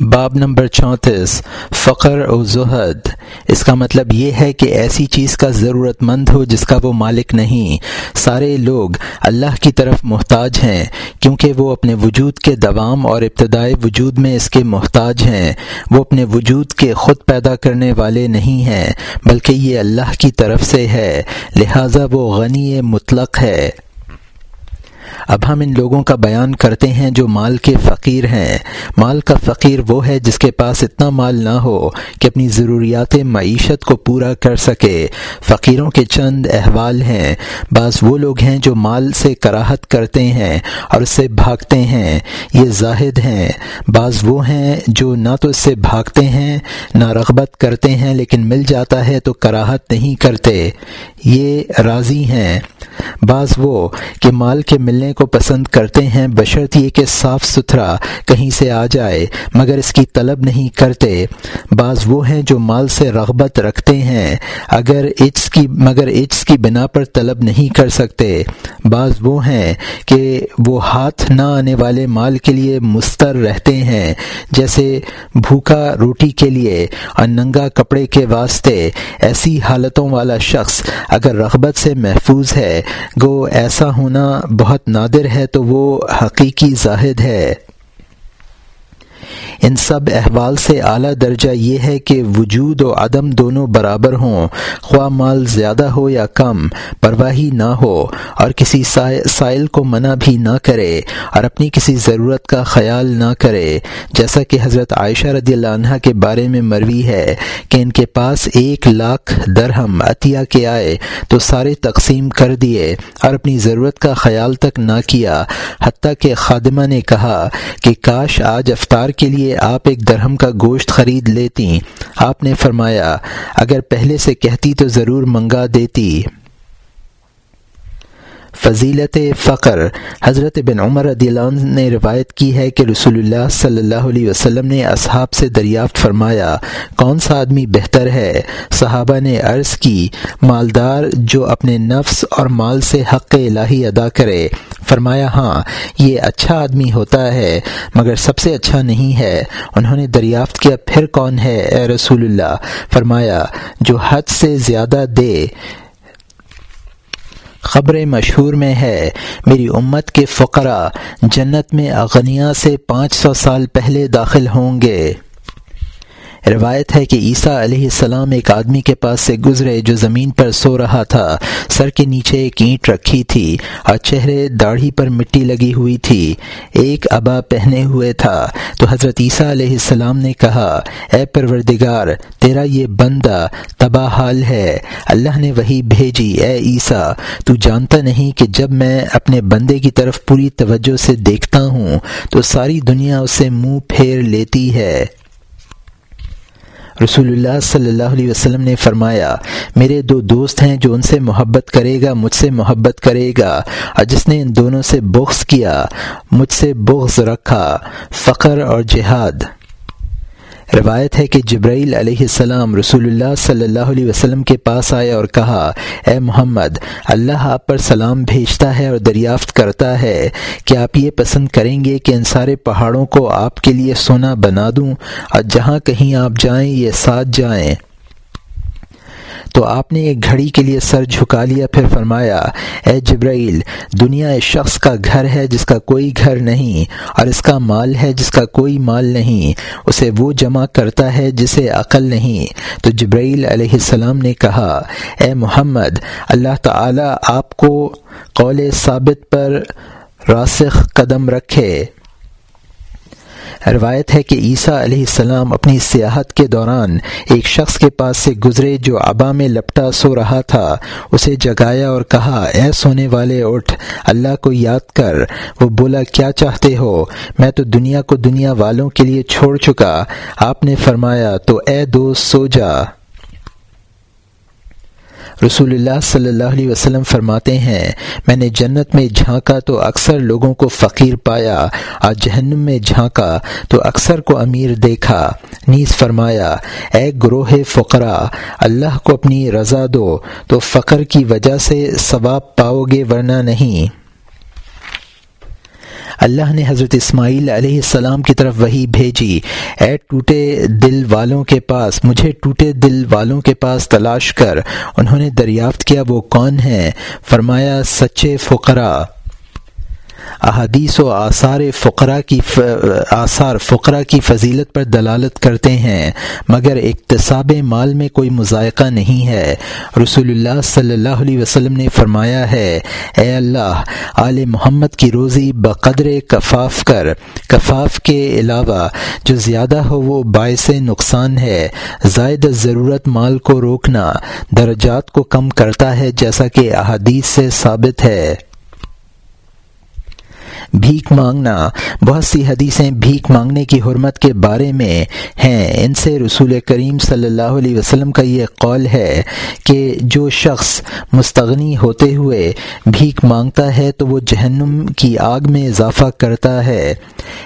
باب نمبر چونتیس، فقر و زہد۔ اس کا مطلب یہ ہے کہ ایسی چیز کا ضرورت مند ہو جس کا وہ مالک نہیں۔ سارے لوگ اللہ کی طرف محتاج ہیں، کیونکہ وہ اپنے وجود کے دوام اور ابتدائی وجود میں اس کے محتاج ہیں۔ وہ اپنے وجود کے خود پیدا کرنے والے نہیں ہیں، بلکہ یہ اللہ کی طرف سے ہے۔ لہٰذا وہ غنی مطلق ہے۔ اب ہم ان لوگوں کا بیان کرتے ہیں جو مال کے فقیر ہیں۔ مال کا فقیر وہ ہے جس کے پاس اتنا مال نہ ہو کہ اپنی ضروریات معیشت کو پورا کر سکے۔ فقیروں کے چند احوال ہیں۔ بعض وہ لوگ ہیں جو مال سے کراہت کرتے ہیں اور اس سے بھاگتے ہیں۔ یہ زاہد ہیں۔ بعض وہ ہیں جو نہ تو اس سے بھاگتے ہیں، نہ رغبت کرتے ہیں، لیکن مل جاتا ہے تو کراہت نہیں کرتے۔ یہ راضی ہیں۔ بعض وہ کہ مال کے ملنے کو پسند کرتے ہیں، بشرط یہ کہ صاف ستھرا کہیں سے آ جائے، مگر اس کی طلب نہیں کرتے۔ بعض وہ ہیں جو مال سے رغبت رکھتے ہیں، اگر اچس کی، مگر اچس کی بنا پر طلب نہیں کر سکتے۔ بعض وہ ہیں کہ وہ ہاتھ نہ آنے والے مال کے لیے مستر رہتے ہیں، جیسے بھوکا روٹی کے لیے اور ننگا کپڑے کے واسطے۔ ایسی حالتوں والا شخص اگر رغبت سے محفوظ ہے، گو ایسا ہونا بہت نادر ہے تو وہ حقیقی زاہد ہے۔ ان سب احوال سے اعلیٰ درجہ یہ ہے کہ وجود و عدم دونوں برابر ہوں، خواہ مال زیادہ ہو یا کم، پرواہی نہ ہو، اور کسی سائل کو منع بھی نہ کرے، اور اپنی کسی ضرورت کا خیال نہ کرے۔ جیسا کہ حضرت عائشہ رضی اللہ عنہ کے بارے میں مروی ہے کہ ان کے پاس ایک لاکھ درہم عطیہ کے آئے، تو سارے تقسیم کر دیے اور اپنی ضرورت کا خیال تک نہ کیا، حتیٰ کہ خادمہ نے کہا کہ کاش آج افطار کے لیے آپ ایک درہم کا گوشت خرید لیتی آپ نے فرمایا، اگر پہلے سے کہتی تو ضرور منگا دیتی۔ فضیلت فقر۔ حضرت بن عمر رضی اللہ عنہ نے روایت کی ہے کہ رسول اللہ صلی اللہ علیہ وسلم نے اصحاب سے دریافت فرمایا، کون سا آدمی بہتر ہے؟ صحابہ نے عرض کی، مالدار جو اپنے نفس اور مال سے حق الہی ادا کرے۔ فرمایا ہاں یہ اچھا آدمی ہوتا ہے، مگر سب سے اچھا نہیں ہے۔ انہوں نے دریافت کیا، پھر کون ہے؟ اے رسول اللہ۔ فرمایا، جو حد سے زیادہ دے۔ خبر مشہور میں ہے۔ میری امت کے فقرہ جنت میں اغنیا سے پانچ سو سال پہلے داخل ہوں گے۔ روایت ہے کہ عیسیٰ علیہ السلام ایک آدمی کے پاس سے گزرے جو زمین پر سو رہا تھا، سر کے نیچے ایک اینٹ رکھی تھی اور چہرے داڑھی پر مٹی لگی ہوئی تھی۔ ایک ابا پہنے ہوئے تھا۔ تو حضرت عیسیٰ علیہ السلام نے کہا، اے پروردگار، تیرا یہ بندہ تباہ حال ہے۔ اللہ نے وہی بھیجی۔ اے عیسیٰ، تو جانتا نہیں کہ جب میں اپنے بندے کی طرف پوری توجہ سے دیکھتا ہوں، تو ساری دنیا اسے منہ پھیر لیتی ہے۔ رسول اللہ صلی اللہ علیہ وسلم نے فرمایا، میرے دو دوست ہیں جو ان سے محبت کرے گا، مجھ سے محبت کرے گا۔ اور جس نے ان دونوں سے بغض کیا، مجھ سے بغض رکھا۔ فقر اور جہاد۔ روایت ہے کہ جبرائیل علیہ السلام رسول اللہ صلی اللہ علیہ وسلم کے پاس آئے اور کہا، اے محمد، اللہ آپ پر سلام بھیجتا ہے اور دریافت کرتا ہے کہ آپ یہ پسند کریں گے کہ ان سارے پہاڑوں کو آپ کے لیے سونا بنا دوں اور جہاں کہیں آپ جائیں یہ ساتھ جائیں۔ تو آپ نے ایک گھڑی کے لیے سر جھکا لیا، پھر فرمایا، اے جبرائیل، دنیا اس شخص کا گھر ہے جس کا کوئی گھر نہیں، اور اس کا مال ہے جس کا کوئی مال نہیں، اسے وہ جمع کرتا ہے جسے عقل نہیں۔ تو جبرائیل علیہ السلام نے کہا، اے محمد، اللہ تعالی آپ کو قول ثابت پر راسخ قدم رکھے۔ روایت ہے کہ عیسیٰ علیہ السلام اپنی سیاحت کے دوران ایک شخص کے پاس سے گزرے جو آبا میں لپٹا سو رہا تھا، اسے جگایا اور کہا، اے سونے والے، اٹھ، اللہ کو یاد کر۔ وہ بولا، کیا چاہتے ہو؟ میں تو دنیا کو دنیا والوں کے لیے چھوڑ چکا۔ آپ نے فرمایا، تو اے دوست، سو جا۔ رسول اللہ صلی اللہ علیہ وسلم فرماتے ہیں، میں نے جنت میں جھانکا تو اکثر لوگوں کو فقیر پایا اور جہنم میں جھانکا تو اکثر کو امیر دیکھا۔ نیز فرمایا، اے گروہ فقرا اللہ کو اپنی رضا دو، تو فقر کی وجہ سے ثواب پاؤ گے ورنہ نہیں۔ اللہ نے حضرت اسماعیل علیہ السلام کی طرف وہی بھیجی۔ اے ٹوٹے دل والوں کے پاس، مجھے ٹوٹے دل والوں کے پاس تلاش کر۔ انہوں نے دریافت کیا، وہ کون ہیں؟ فرمایا، سچے فقراء۔ احادیث و آثار فقرا کی ف... آثار فقرا کی فضیلت پر دلالت کرتے ہیں، مگر اقتصاب مال میں کوئی مذائقہ نہیں ہے۔ رسول اللہ صلی اللہ علیہ وسلم نے فرمایا ہے، اے اللہ، آل محمد کی روزی بقدر کفاف کر۔ کفاف کے علاوہ جو زیادہ ہو وہ باعث نقصان ہے۔ زائد ضرورت مال کو روکنا درجات کو کم کرتا ہے، جیسا کہ احادیث سے ثابت ہے۔ بھیک مانگنا۔ بہت سی حدیثیں بھیک مانگنے کی حرمت کے بارے میں ہیں۔ ان سے رسول کریم صلی اللہ علیہ وسلم کا یہ قول ہے کہ جو شخص مستغنی ہوتے ہوئے بھیک مانگتا ہے تو وہ جہنم کی آگ میں اضافہ کرتا ہے۔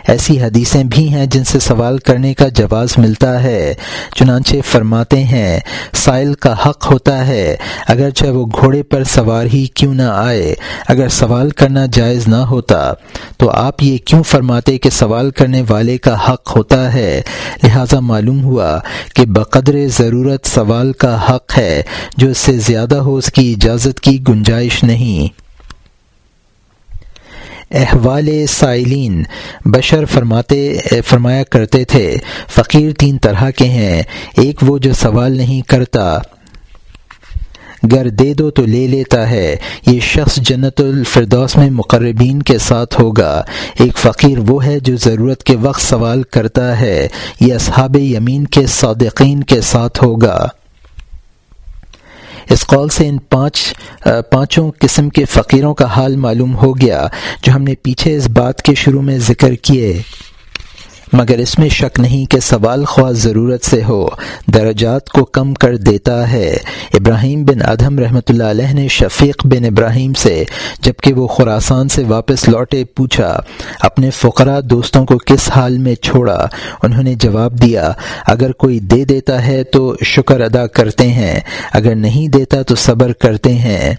ایسی حدیثیں بھی ہیں جن سے سوال کرنے کا جواز ملتا ہے۔ چنانچہ فرماتے ہیں، سائل کا حق ہوتا ہے اگر چاہے وہ گھوڑے پر سوار ہی کیوں نہ آئے۔ اگر سوال کرنا جائز نہ ہوتا تو آپ یہ کیوں فرماتے کہ سوال کرنے والے کا حق ہوتا ہے؟ لہذا معلوم ہوا کہ بقدر ضرورت سوال کا حق ہے، جو اس سے زیادہ ہو اس کی اجازت کی گنجائش نہیں۔ احوال سائلین، بشر فرماتے، فرمایا کرتے تھے، فقیر تین طرح کے ہیں، ایک وہ جو سوال نہیں کرتا۔ گر دے دو تو لے لیتا ہے۔ یہ شخص جنت الفردوس میں مقربین کے ساتھ ہوگا۔ ایک فقیر وہ ہے جو ضرورت کے وقت سوال کرتا ہے۔ یہ اصحاب یمین کے صادقین کے ساتھ ہوگا۔ اس قول سے ان پانچ، پانچوں قسم کے فقیروں کا حال معلوم ہو گیا، جو ہم نے پیچھے اس بات کے شروع میں ذکر کیے۔ مگر اس میں شک نہیں کہ سوال خواہ ضرورت سے ہو، درجات کو کم کر دیتا ہے۔ ابراہیم بن ادہم رحمۃ اللہ علیہ نے شفیق بن ابراہیم سے جبکہ وہ خوراسان سے واپس لوٹے، پوچھا، اپنے فقرا دوستوں کو کس حال میں چھوڑا؟ انہوں نے جواب دیا، اگر کوئی دے دیتا ہے تو شکر ادا کرتے ہیں، اگر نہیں دیتا تو صبر کرتے ہیں۔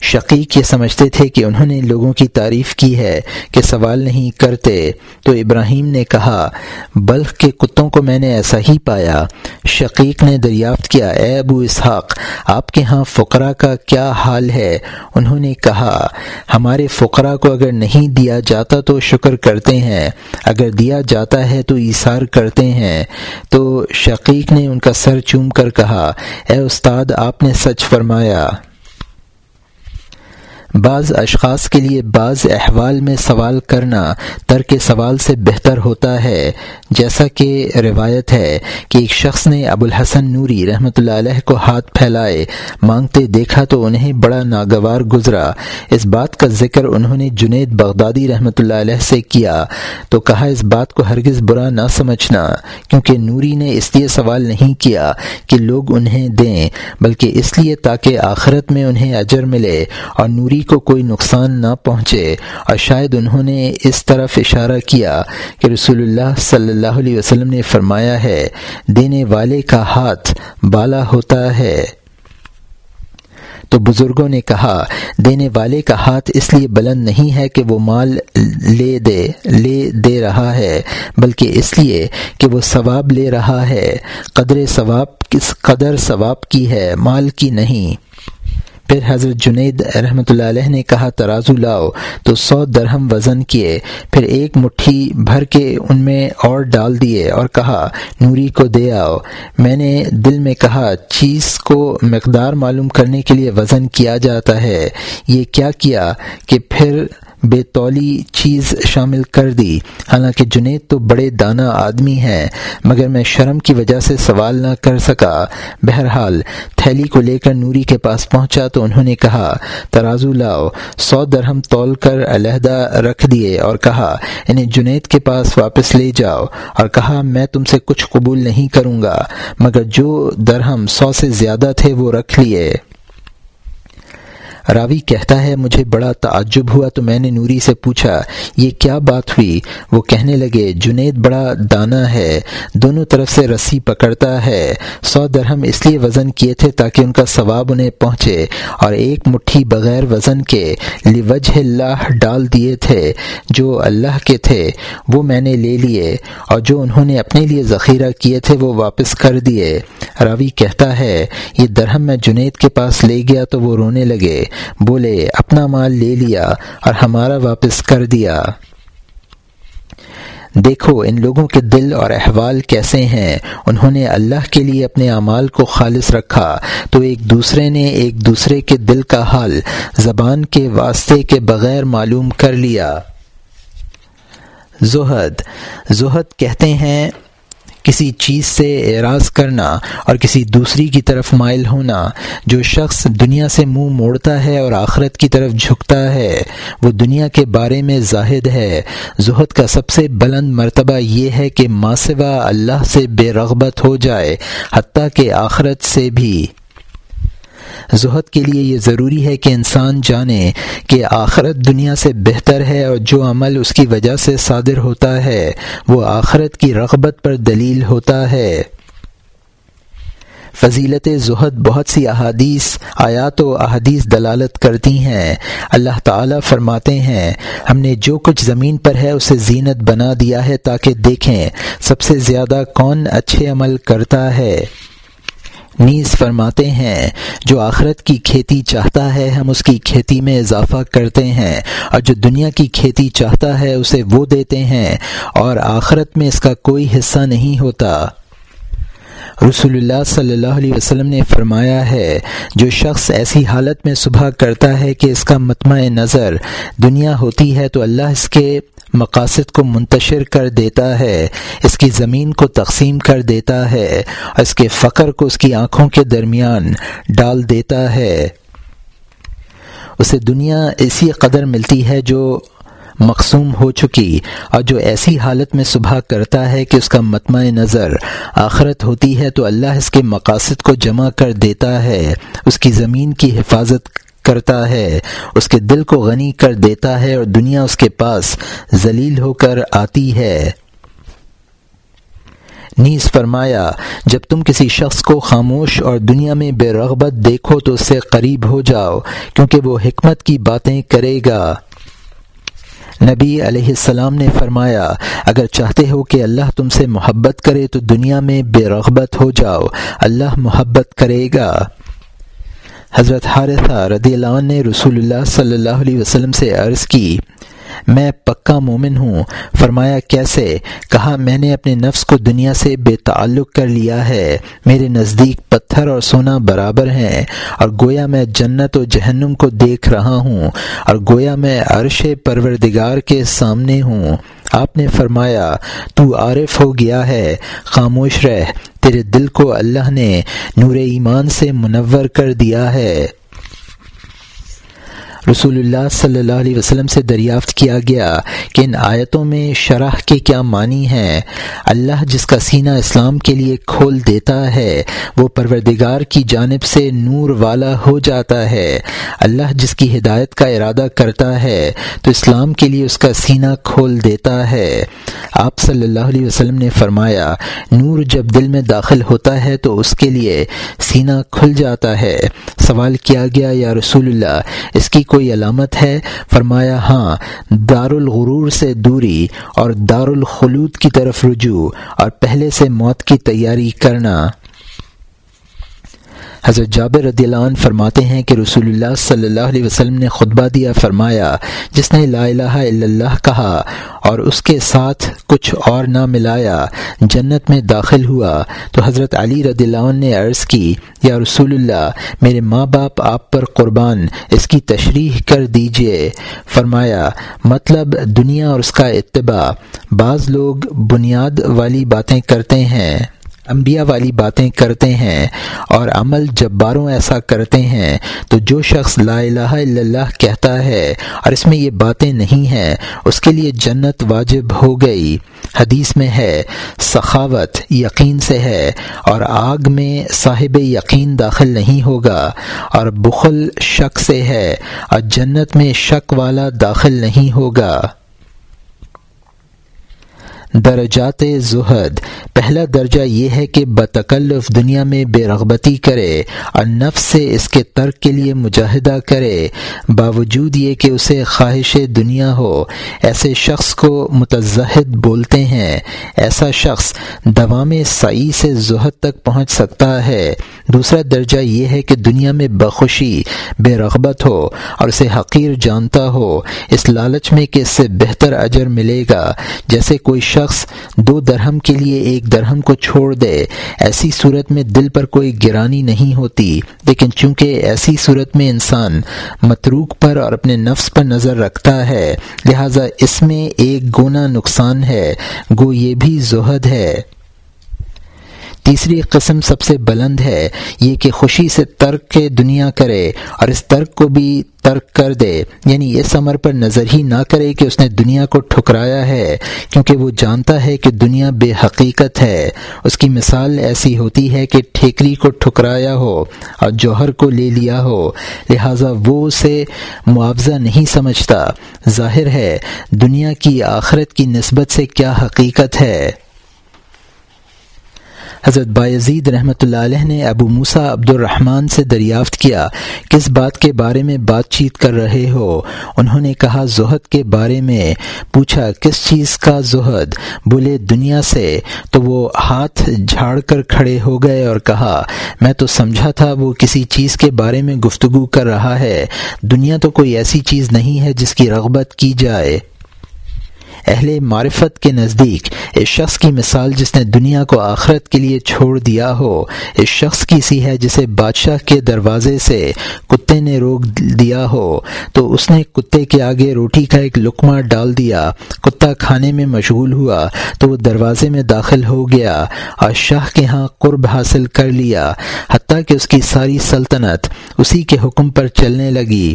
شقیق یہ سمجھتے تھے کہ انہوں نے لوگوں کی تعریف کی ہے کہ سوال نہیں کرتے۔ تو ابراہیم نے کہا، بلخ کے کتوں کو میں نے ایسا ہی پایا۔ شقیق نے دریافت کیا، اے ابو اسحاق، آپ کے ہاں فقرا کا کیا حال ہے؟ انہوں نے کہا، ہمارے فقرا کو اگر نہیں دیا جاتا تو شکر کرتے ہیں، اگر دیا جاتا ہے تو ایثار کرتے ہیں۔ تو شقیق نے ان کا سر چوم کر کہا، اے استاد، آپ نے سچ فرمایا۔ بعض اشخاص کے لیے بعض احوال میں سوال کرنا ترک سوال سے بہتر ہوتا ہے۔ جیسا کہ روایت ہے کہ ایک شخص نے ابو الحسن نوری رحمۃ اللہ علیہ کو ہاتھ پھیلائے، مانگتے دیکھا تو انہیں بڑا ناگوار گزرا۔ اس بات کا ذکر انہوں نے جنید بغدادی رحمۃ اللہ علیہ سے کیا۔ تو کہا، اس بات کو ہرگز برا نہ سمجھنا، کیونکہ نوری نے اس لیے سوال نہیں کیا کہ لوگ انہیں دیں، بلکہ اس لیے تاکہ آخرت میں انہیں اجر ملے۔ اور نوری کو کوئی نقصان نہ پہنچے۔ اور شاید انہوں نے اس طرف اشارہ کیا کہ رسول اللہ صلی اللہ علیہ وسلم نے فرمایا ہے، دینے والے کا ہاتھ بالا ہوتا ہے۔ تو بزرگوں نے کہا، دینے والے کا ہاتھ اس لیے بلند نہیں ہے کہ وہ مال لے دے لے دے رہا ہے، بلکہ اس لیے کہ وہ ثواب لے رہا ہے۔ قدر ثواب کس قدر ثواب کی ہے، مال کی نہیں۔ پھر حضرت جنید رحمۃ اللہ علیہ نے کہا، ترازو لاؤ، تو سو درہم وزن کیے۔ پھر ایک مٹھی بھر کے ان میں اور ڈال دیے اور کہا، نوری کو دے آؤ۔ میں نے دل میں کہا، چیز کو مقدار معلوم کرنے کے لیے وزن کیا جاتا ہے؟ یہ کیا کیا کہ پھر بے تولی چیز شامل کر دی۔ حالانکہ جنید تو بڑے دانا آدمی ہیں، مگر میں شرم کی وجہ سے سوال نہ کر سکا۔ بہرحال، تھیلی کو لے کر نوری کے پاس پہنچا تو انہوں نے کہا، ترازو لاؤ، سو درہم تول کر علیحدہ رکھ دیے اور کہا، انہیں جنید کے پاس واپس لے جاؤ۔ اور کہا، میں تم سے کچھ قبول نہیں کروں گا، مگر جو درہم سو سے زیادہ تھے وہ رکھ لیے۔ راوی کہتا ہے، مجھے بڑا تعجب ہوا تو میں نے نوری سے پوچھا، یہ کیا بات ہوئی؟ وہ کہنے لگے، جنید بڑا دانا ہے، دونوں طرف سے رسی پکڑتا ہے۔ سو درہم اس لیے وزن کیے تھے تاکہ ان کا ثواب انہیں پہنچے۔ اور ایک مٹھی بغیر وزن کے لوجہ اللہ ڈال دیے تھے، جو اللہ کے تھے، وہ میں نے لے لیے۔ اور جو انہوں نے اپنے لیے ذخیرہ کیے تھے، وہ واپس کر دیے۔ راوی کہتا ہے، یہ درہم میں جنید کے پاس لے گیا تو وہ رونے لگے۔ بولے، اپنا مال لے لیا اور ہمارا واپس کر دیا۔ دیکھو، ان لوگوں کے دل اور احوال کیسے ہیں؟ انہوں نے اللہ کے لیے اپنے اعمال کو خالص رکھا۔ تو ایک دوسرے نے ایک دوسرے کے دل کا حال، زبان کے واسطے کے بغیر معلوم کر لیا۔ زہد۔ زہد کہتے ہیں کسی چیز سے اعراض کرنا اور کسی دوسری کی طرف مائل ہونا، جو شخص دنیا سے منہ موڑتا ہے اور آخرت کی طرف جھکتا ہے، وہ دنیا کے بارے میں زاہد ہے۔ زہد کا سب سے بلند مرتبہ یہ ہے کہ ماسوا اللہ سے بے رغبت ہو جائے، حتیٰ کہ آخرت سے بھی۔ زہد کے لیے یہ ضروری ہے کہ انسان جانے کہ آخرت دنیا سے بہتر ہے اور جو عمل اس کی وجہ سے صادر ہوتا ہے، وہ آخرت کی رغبت پر دلیل ہوتا ہے۔ فضیلت زہد بہت سی احادیث، آیات و احادیث دلالت کرتی ہیں۔ اللہ تعالیٰ فرماتے ہیں، ہم نے جو کچھ زمین پر ہے اسے زینت بنا دیا ہے تاکہ دیکھیں سب سے زیادہ کون اچھے عمل کرتا ہے۔ نیز فرماتے ہیں، جو آخرت کی کھیتی چاہتا ہے، ہم اس کی کھیتی میں اضافہ کرتے ہیں، اور جو دنیا کی کھیتی چاہتا ہے، اسے وہ دیتے ہیں، اور آخرت میں اس کا کوئی حصہ نہیں ہوتا۔ رسول اللہ صلی اللہ علیہ وسلم نے فرمایا ہے، جو شخص ایسی حالت میں صبح کرتا ہے کہ اس کا متمع نظر دنیا ہوتی ہے، تو اللہ اس کے مقاصد کو منتشر کر دیتا ہے، اس کی زمین کو تقسیم کر دیتا ہے اور اس کے فقر کو اس کی آنکھوں کے درمیان ڈال دیتا ہے۔ اسے دنیا اسی قدر ملتی ہے جو مقصوم ہو چکی اور جو ایسی حالت میں صبح کرتا ہے کہ اس کا متمع نظر آخرت ہوتی ہے تو اللہ اس کے مقاصد کو جمع کر دیتا ہے، اس کی زمین کی حفاظت کرتا ہے، اس کے دل کو غنی کر دیتا ہے اور دنیا اس کے پاس ذلیل ہو کر آتی ہے۔ نیز فرمایا، جب تم کسی شخص کو خاموش اور دنیا میں بے رغبت دیکھو تو اس سے قریب ہو جاؤ، کیونکہ وہ حکمت کی باتیں کرے گا۔ نبی علیہ السلام نے فرمایا، اگر چاہتے ہو کہ اللہ تم سے محبت کرے تو دنیا میں بے رغبت ہو جاؤ، اللہ محبت کرے گا۔ حضرت حارثہ رضی اللہ عنہ نے رسول اللہ صلی اللہ علیہ وسلم سے عرض کی، میں پکا مومن ہوں۔ فرمایا، کیسے؟ کہا، میں نے اپنے نفس کو دنیا سے بے تعلق کر لیا ہے۔ میرے نزدیک پتھر اور سونا برابر ہیں اور گویا میں جنت و جہنم کو دیکھ رہا ہوں اور گویا میں عرش پروردگار کے سامنے ہوں۔ آپ نے فرمایا، تو عارف ہو گیا ہے، خاموش رہ۔ تیرے دل کو اللہ نے نور ایمان سے منور کر دیا ہے۔ رسول اللہ صلی اللہ علیہ وسلم سے دریافت کیا گیا کہ ان آیتوں میں شرح کے کیا معنی ہیں۔ اللہ جس کا سینہ اسلام کے لیے کھول دیتا ہے، وہ پروردگار کی جانب سے نور والا ہو جاتا ہے۔ اللہ جس کی ہدایت کا ارادہ کرتا ہے، تو اسلام کے لیے اس کا سینہ کھول دیتا ہے۔ آپ صلی اللہ علیہ وسلم نے فرمایا، نور جب دل میں داخل ہوتا ہے تو اس کے لیے سینہ کھل جاتا ہے۔ سوال کیا گیا، یا رسول اللہ، اس کی کوئی علامت ہے؟ فرمایا ہاں دار الغرور سے دوری اور دار الخلود کی طرف رجوع اور پہلے سے موت کی تیاری کرنا۔ حضرت جابر رضی اللہ عنہ فرماتے ہیں کہ رسول اللہ صلی اللہ علیہ وسلم نے خطبہ دیا فرمایا، جس نے لا الہ الا اللہ کہا اور اس کے ساتھ کچھ اور نہ ملایا، جنت میں داخل ہوا۔ تو حضرت علی رضی اللہ عنہ نے عرض کی، یا رسول اللہ، میرے ماں باپ آپ پر قربان، اس کی تشریح کر دیجیے۔ فرمایا مطلب دنیا اور اس کا اتباع۔ بعض لوگ بنیاد والی باتیں کرتے ہیں۔ انبیاء والی باتیں کرتے ہیں اور عمل جباروں ایسا کرتے ہیں، تو جو شخص لا الہ الا اللہ کہتا ہے اور اس میں یہ باتیں نہیں ہیں، اس کے لیے جنت واجب ہو گئی۔ حدیث میں ہے، سخاوت یقین سے ہے اور آگ میں صاحب یقین داخل نہیں ہوگا اور بخل شک سے ہے اور جنت میں شک والا داخل نہیں ہوگا۔ درجات زہد۔ پہلا درجہ یہ ہے کہ بتکلف دنیا میں بے رغبتی کرے، اور نفس سے اس کے ترک کے لیے مجاہدہ کرے۔ باوجود یہ کہ اسے خواہش دنیا ہو، ایسے شخص کو متضحد بولتے ہیں۔ ایسا شخص دوام سعی سے زہد تک پہنچ سکتا ہے۔ دوسرا درجہ یہ ہے کہ دنیا میں بخوشی بے رغبت ہو اور اسے حقیر جانتا ہو، اس لالچ میں کہ اس سے بہتر اجر ملے گا۔ جیسے کوئی شخص دو درہم کے لیے ایک درہم کو چھوڑ دے، ایسی صورت میں دل پر کوئی گرانی نہیں ہوتی۔ لیکن چونکہ ایسی صورت میں انسان متروک پر اور اپنے نفس پر نظر رکھتا ہے، لہذا اس میں ایک گونا نقصان ہے، گو یہ بھی زہد ہے۔ تیسری قسم سب سے بلند ہے یہ کہ خوشی سے ترک کے دنیا کرے اور اس ترک کو بھی ترک کر دے۔ یعنی اس عمر پر نظر ہی نہ کرے کہ اس نے دنیا کو ٹھکرایا ہے، کیونکہ وہ جانتا ہے کہ دنیا بے حقیقت ہے۔ اس کی مثال ایسی ہوتی ہے کہ ٹھیکری کو ٹھکرایا ہو اور جوہر کو لے لیا ہو، لہٰذا وہ اسے معاوضہ نہیں سمجھتا۔ ظاہر ہے، دنیا کی آخرت کی نسبت سے کیا حقیقت ہے؟ حضرت بایزید رحمۃ اللہ علیہ نے ابو موسا عبد الرحمن سے دریافت کیا کس بات کے بارے میں بات چیت کر رہے ہو؟ انہوں نے کہا، زہد کے بارے میں پوچھا، کس چیز کا زہد؟ بولے، دنیا سے۔ تو وہ ہاتھ جھاڑ کر کھڑے ہو گئے اور کہا، میں تو سمجھا تھا وہ کسی چیز کے بارے میں گفتگو کر رہا ہے۔ دنیا تو کوئی ایسی چیز نہیں ہے جس کی رغبت کی جائے۔ اہل معرفت کے نزدیک اس شخص کی مثال جس نے دنیا کو آخرت کے لیے چھوڑ دیا ہو، اس شخص کی سی ہے جسے بادشاہ کے دروازے سے کتے نے روک دیا ہو۔ تو اس نے کتے کے آگے روٹی کا ایک لکمہ ڈال دیا، کتا کھانے میں مشغول ہوا، تو وہ دروازے میں داخل ہو گیا، اور شاہ کے ہاں قرب حاصل کر لیا، حتیٰ کہ اس کی ساری سلطنت اسی کے حکم پر چلنے لگی۔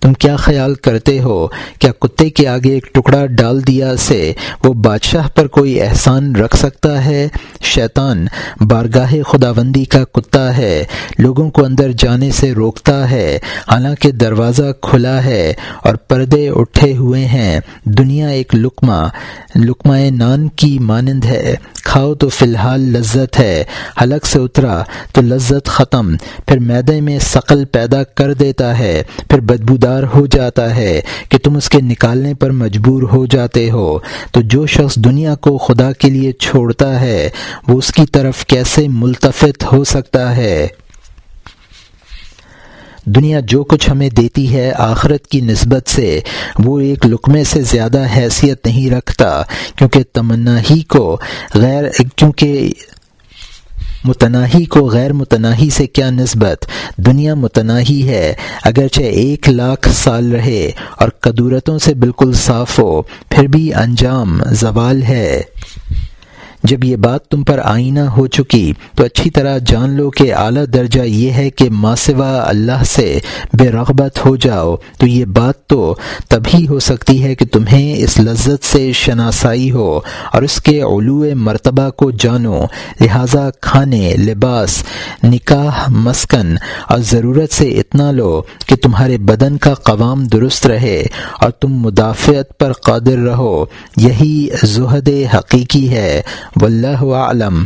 تم کیا خیال کرتے ہو؟ کیا کتے کے آگے ایک ٹکڑا ڈال دیا سے وہ بادشاہ پر کوئی احسان رکھ سکتا ہے۔ شیطان بارگاہ خداوندی کا کتا ہے، لوگوں کو اندر جانے سے روکتا ہے۔ حالانکہ دروازہ کھلا ہے اور پردے اٹھے ہوئے ہیں۔ دنیا ایک لکمہ لکمہ نان کی مانند ہے۔ کھاؤ تو فی الحال لذت ہے، حلق سے اترا تو لذت ختم۔ پھر میدے میں ثقل پیدا کر دیتا ہے، پھر بدبودار ہو جاتا ہے کہ تم اس کے نکالنے پر مجبور ہو جاتے ہو۔ ہو، تو جو شخص دنیا کو خدا کے لیے چھوڑتا ہے، وہ اس کی طرف کیسے ملتفت ہو سکتا ہے؟ دنیا جو کچھ ہمیں دیتی ہے آخرت کی نسبت سے، وہ ایک لقمے سے زیادہ حیثیت نہیں رکھتا، کیونکہ تمنا ہی کو غیر، کیونکہ متناہی کو غیر متناہی سے کیا نسبت؟ دنیا متناہی ہے، اگرچہ ایک لاکھ سال رہے اور قدورتوں سے بالکل صاف ہو، پھر بھی انجام زوال ہے۔ جب یہ بات تم پر آئینہ ہو چکی، تو اچھی طرح جان لو کہ اعلیٰ درجہ یہ ہے کہ ماسوا اللہ سے بے رغبت ہو جاؤ۔ تو یہ بات تو تبھی ہو سکتی ہے کہ تمہیں اس لذت سے شناسائی ہو اور اس کے علو مرتبہ کو جانو۔ لہٰذا کھانے، لباس، نکاح، مسکن اور ضرورت سے اتنا لو کہ تمہارے بدن کا قوام درست رہے اور تم مدافعت پر قادر رہو۔ یہی زہد حقیقی ہے۔ واللہ اعلم۔